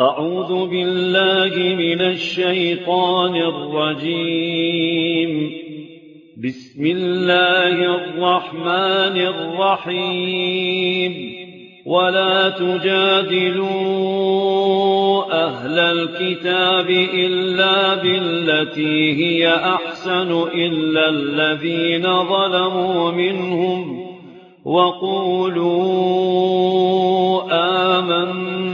أعوذ بالله من الشيطان الرجيم. بسم الله الرحمن الرحيم. ولا تجادلوا أهل الكتاب إلا بالتي هي أحسن إلا الذين ظلموا منهم وقولوا آمنا.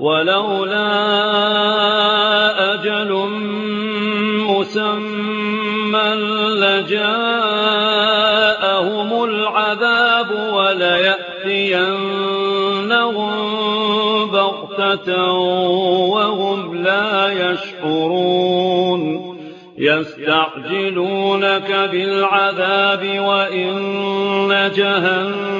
ولولا أجل مسمى لجاءهم العذاب وليأتينهم بغتة وهم لا يشعرون يستعجلونك بالعذاب وإن جهنم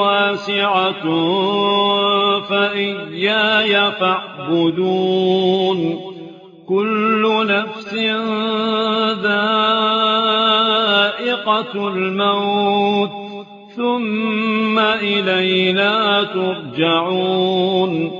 واسعة فإياي فاعبدون. كل نفس ذائقة الموت ثم إلينا ترجعون.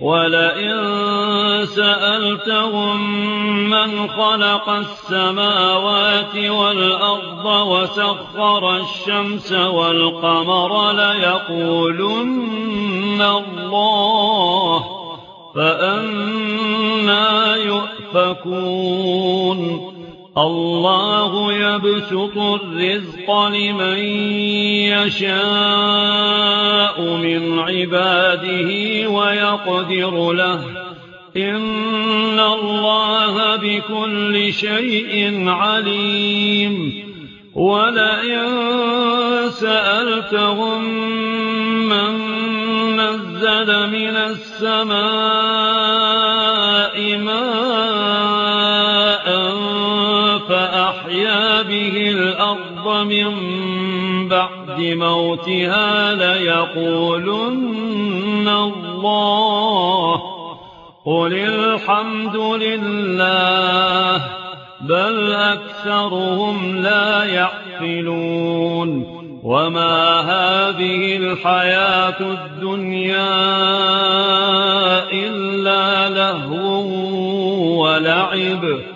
وَلَئِن سَأَلْتَهُم مَّنْ خَلَقَ السَّمَاوَاتِ وَالْأَرْضَ وَسَخَّرَ الشَّمْسَ وَالْقَمَرَ لَيَقُولُنَّ اللَّهُ فأنا يُؤْفَكُونَ الله يبسط الرزق لمن يشاء من عباده ويقدر له إن الله بكل شيء عليم ولئن سألتهم من نزل من السماء ماء ومن بعد موتها ليقولن الله قل الحمد لله بل أكثرهم لا يعقلون وما هذه الحياة الدنيا إلا لهو ولعب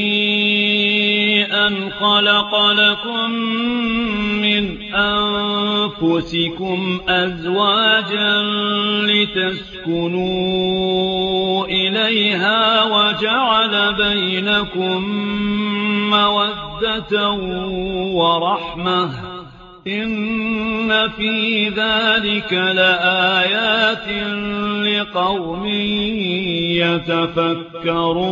خَلَقَ لَكُم مِّنْ أَنفُسِكُمْ أَزْوَاجًا لِّتَسْكُنُوا إِلَيْهَا وَجَعَلَ بَيْنَكُم مَّوَدَّةً وَرَحْمَةً إِنَّ فِي ذَلِكَ لَآيَاتٍ لِّقَوْمٍ يَتَفَكَّرُونَ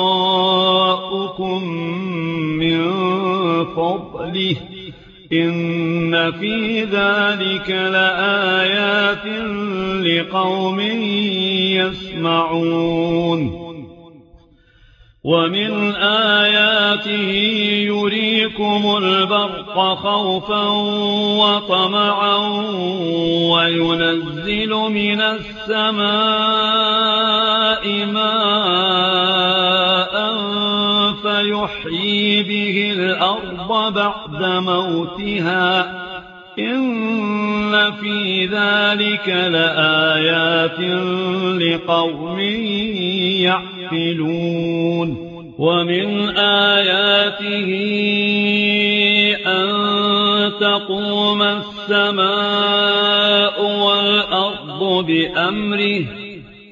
يُؤْتِكُم مِّن فَضْلِهِ إِنَّ فِي ذَلِكَ لَآيَاتٍ لِقَوْمٍ يَسْمَعُونَ وَمِنْ آيَاتِهِ يُرِيكُمُ الْبَرْقَ خَوْفًا وَطَمَعًا وَيُنَزِّلُ مِنَ السَّمَاءِ مَاءً يحيي به الأرض بعد موتها إن في ذلك لآيات لقوم يعقلون ومن آياته أن تقوم السماء والأرض بأمره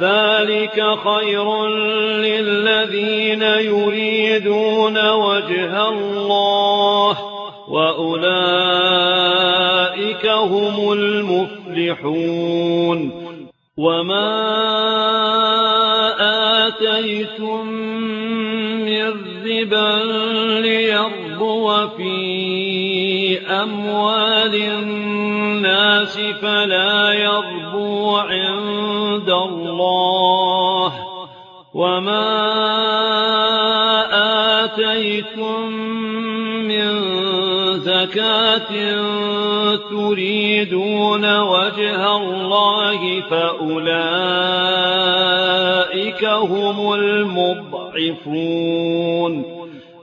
ذلك خير للذين يريدون وجه الله وأولئك هم المفلحون وما آتيتم من ربا ليرضو في أموال الناس فلا يرضو عند الله الله وما آتيتم من زكاة تريدون وجه الله فأولئك هم المضعفون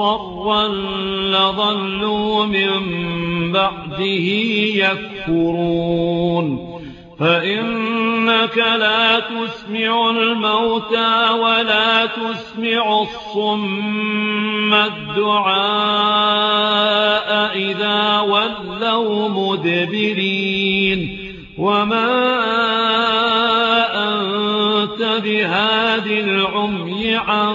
مصفرا لظلوا من بعده يكفرون فإنك لا تسمع الموتى ولا تسمع الصم الدعاء إذا ولوا مدبرين وما أنت بهادي العمي عن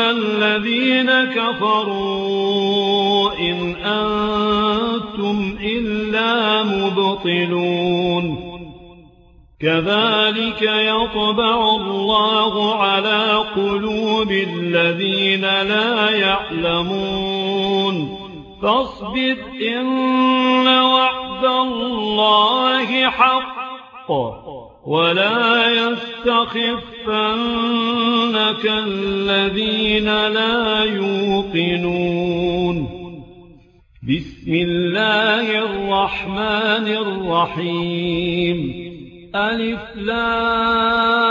الذين كفروا إن أنتم إلا مبطلون كذلك يطبع الله على قلوب الذين لا يعلمون فاصبت إن وعد الله حق ولا يستخفنك الذين لا يوقنون بسم الله الرحمن الرحيم ألف لام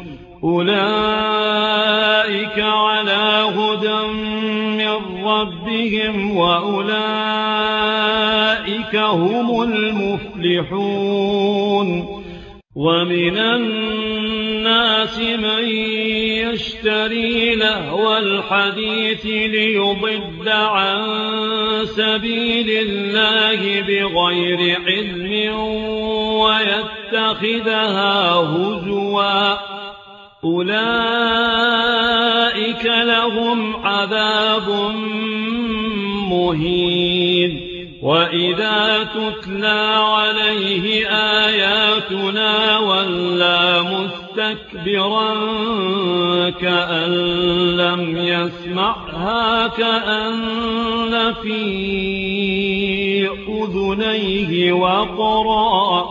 أولئك على هدى من ربهم وأولئك هم المفلحون ومن الناس من يشتري لهو الحديث ليضد عن سبيل الله بغير علم ويتخذها هزواً أولئك لهم عذاب مهين. وإذا تتلى عليه آياتنا ولا مستكبرا كأن لم يسمعها كأن في أذنيه وقرا.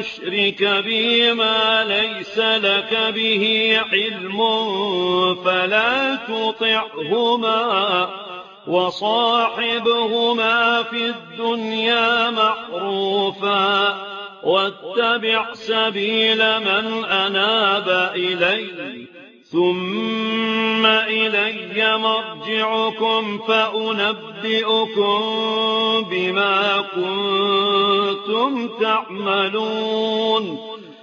تشرك بي ما ليس لك به علم فلا تطعهما وصاحبهما في الدنيا معروفا واتبع سبيل من أناب إليه ثم إلي مرجعكم فأنبئكم بما كنتم تعملون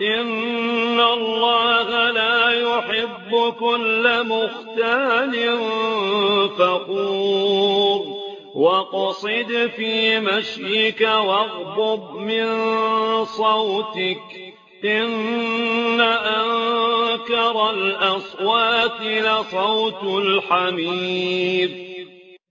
إن الله لا يحب كل مختال فخور وقصد في مشيك واغضب من صوتك إن أنكر الأصوات لصوت الحمير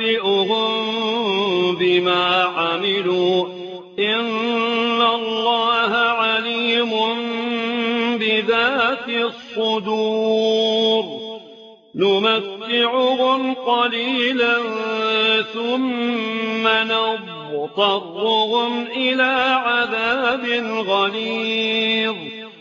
وَيُنَبِّئُهُم بِمَا عَمِلُوا إِنَّ اللَّهَ عَلِيمٌ بِذَاتِ الصُّدُورِ نُمَتِّعُهُمْ قَلِيلًا ثُمَّ نَضْطَرُّهُمْ إِلَى عَذَابٍ غَلِيظٍ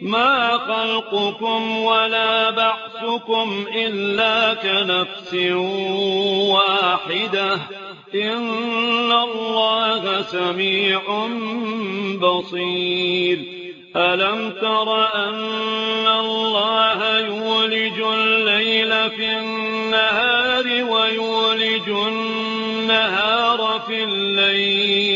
مَا خَلْقُكُمْ وَلَا بَعْثُكُمْ إِلَّا كَنَفْسٍ وَاحِدَةٍ ۗ إِنَّ اللَّهَ سَمِيعٌ بَصِيرٌ أَلَمْ تَرَ أَنَّ اللَّهَ يُولِجُ اللَّيْلَ فِي النَّهَارِ وَيُولِجُ النَّهَارَ فِي اللَّيْلِ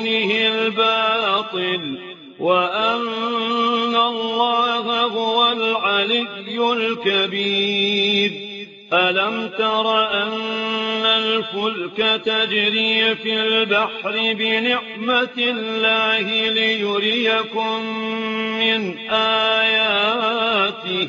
دونه الباطل وأن الله هو العلي الكبير. ألم تر أن الفلك تجري في البحر بنعمة الله ليريكم من آياته؟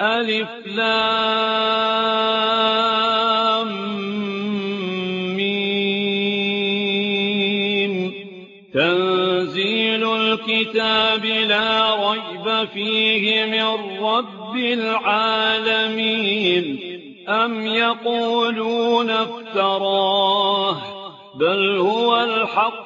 ألف لام میم تنزيل الكتاب لا ريب فيه من رب العالمين. أم يقولون افتراه؟ بل هو الحق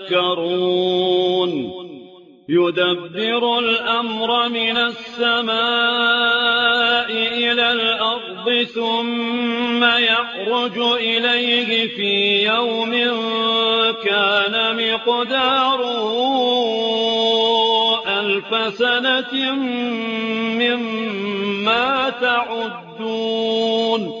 تذكرون يدبر الأمر من السماء إلى الأرض ثم يخرج إليه في يوم كان مقداره ألف سنة مما تعدون.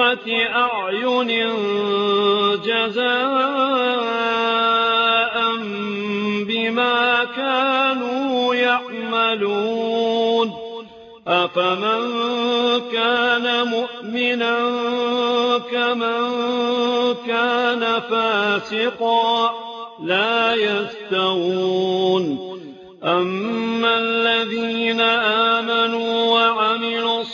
أَعْيُنٍ جَزَاءً بِمَا كَانُوا يَعْمَلُونَ أَفَمَن كَانَ مُؤْمِنًا كَمَن كَانَ فَاسِقًا لَّا يَسْتَوُونَ أَمَّا الَّذِينَ آمَنُوا وَعَمِلُوا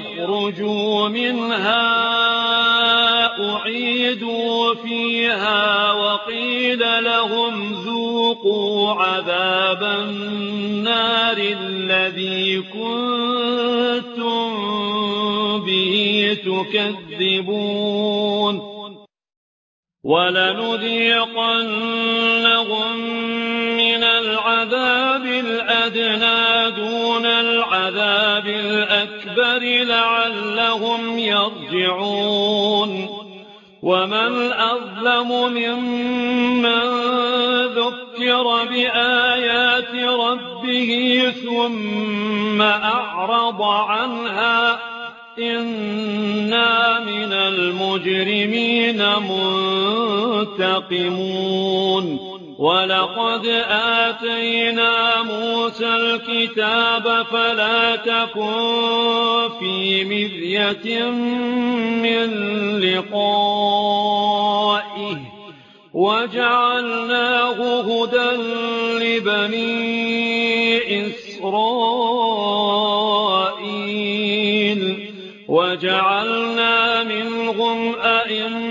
يخرجوا مِنْهَا أُعِيدُوا فِيهَا وَقِيلَ لَهُمْ ذُوقُوا عَذَابَ النَّارِ الَّذِي كُنتُم بِهِ تُكَذِّبُونَ وَلَنُذِيقَنَّهُم مِّنَ الْعَذَابِ الْأَدْنَىٰ دُونَ العذاب الأكبر لعلهم يرجعون. ومن أظلم ممن ذكر بآيات ربه ثم أعرض عنها إنا من المجرمين منتقمون. وَلَقَدْ آتَيْنَا مُوسَى الْكِتَابَ فَلَا تَكُنْ فِي مِذْيَةٍ مِّن لِقَائِهِ وَجَعَلْنَاهُ هُدًى لِبَنِي إِسْرَائِيلَ وَجَعَلْنَا مِنْهُمْ أئمتين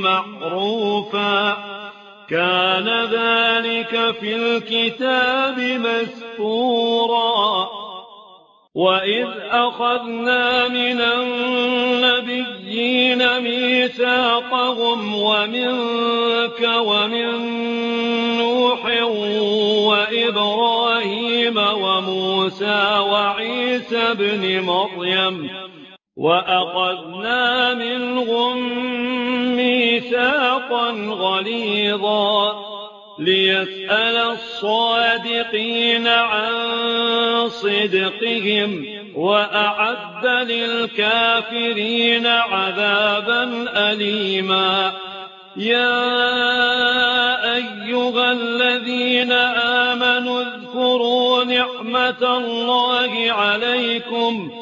معروفا. كان ذلك في الكتاب مسكورا وإذ أخذنا من النبيين ميثاقهم ومنك ومن نوح وإبراهيم وموسى وعيسى بن مريم وَأَخَذْنَا مِنْهُم مِّيثَاقًا غَلِيظًا لِّيَسْأَلَ الصَّادِقِينَ عَن صِدْقِهِمْ وَأَعَدَّ لِلْكَافِرِينَ عَذَابًا أَلِيمًا يَا أَيُّهَا الَّذِينَ آمَنُوا اذْكُرُوا نِعْمَةَ اللَّهِ عَلَيْكُمْ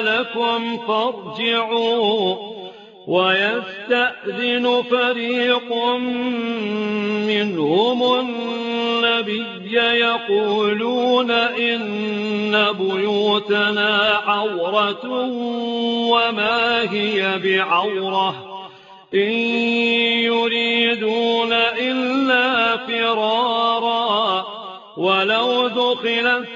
لكم فارجعوا ويستأذن فريق منهم النبي يقولون إن بيوتنا عورة وما هي بعورة إن يريدون إلا فرارا ولو دخلت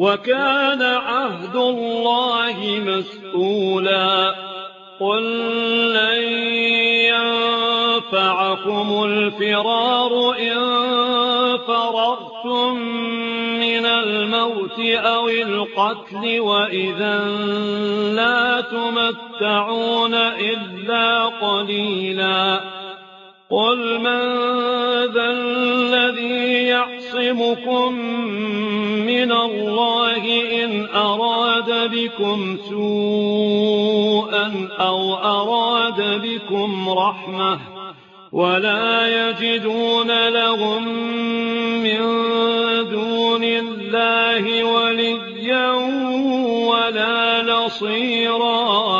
وكان عهد الله مسئولا قل لن ينفعكم الفرار إن فررتم من الموت أو القتل وإذا لا تمتعون إلا قليلا قل من ذا الذي يعلم يَعْصِمُكُم مِّنَ اللَّهِ إِنْ أَرَادَ بِكُمْ سُوءًا أَوْ أَرَادَ بِكُمْ رَحْمَةً وَلَا يَجِدُونَ لَهُم مِّن دُونِ اللَّهِ وَلِيًّا وَلَا نَصِيرًا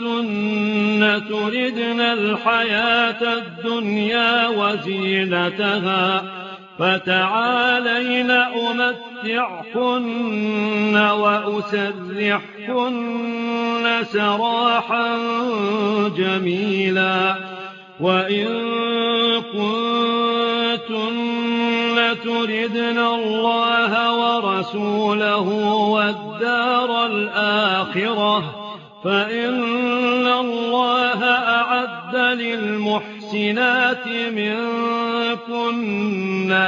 السنة تردن الحياة الدنيا وزينتها فتعالين أمتعكن وأسرحكن سراحا جميلا وإن كنتن تردن الله ورسوله والدار الآخرة فَإِنَّ اللَّهَ أَعَدَّ لِلْمُحْسِنَاتِ مِنكُنَّ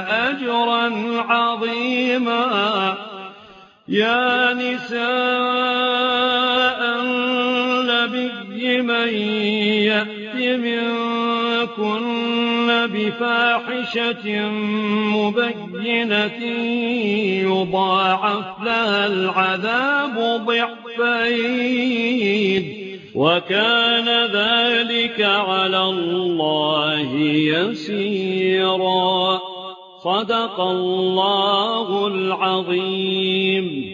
أَجْرًا عَظِيمًا يَا نِسَاءَ النَّبِيِّ مَن يَأْتِ مِنكُنَّ بِفَاحِشَةٍ مُّبَيِّنَةٍ بينة يضاعف لها العذاب ضعفين وكان ذلك على الله يسيرا صدق الله العظيم